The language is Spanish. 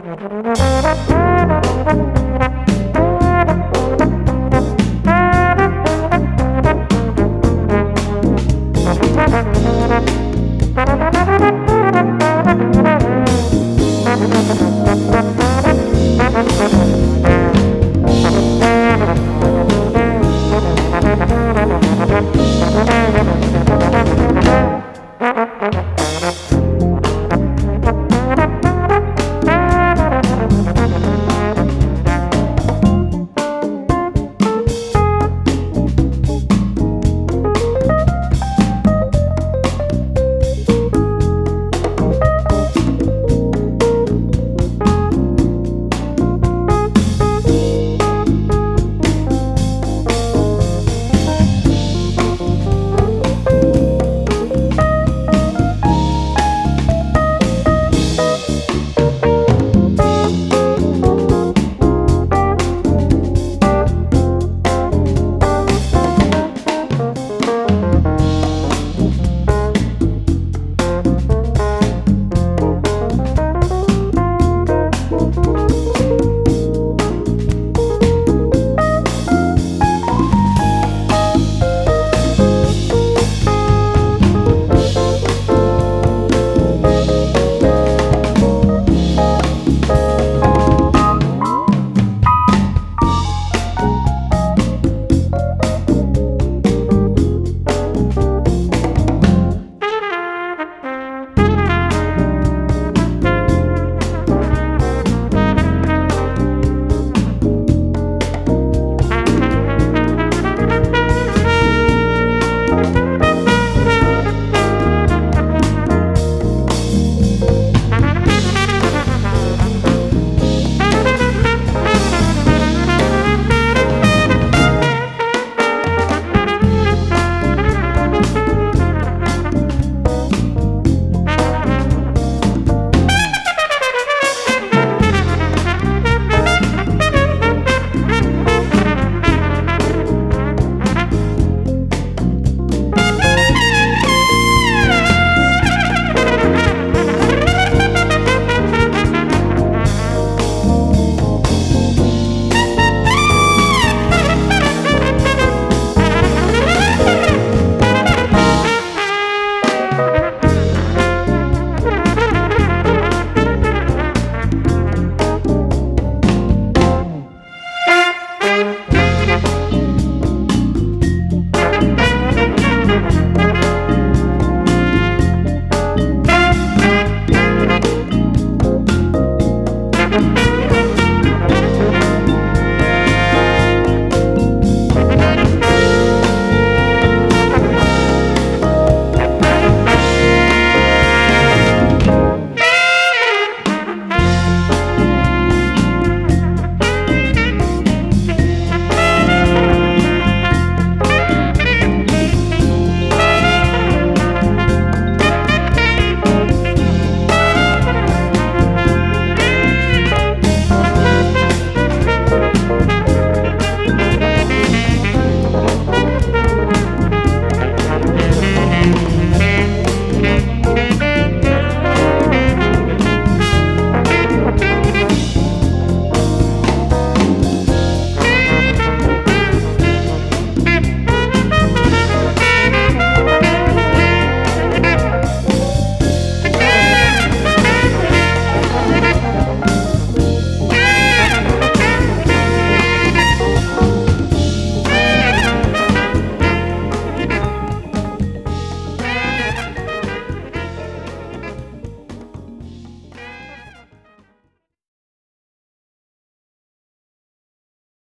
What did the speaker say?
Gracias.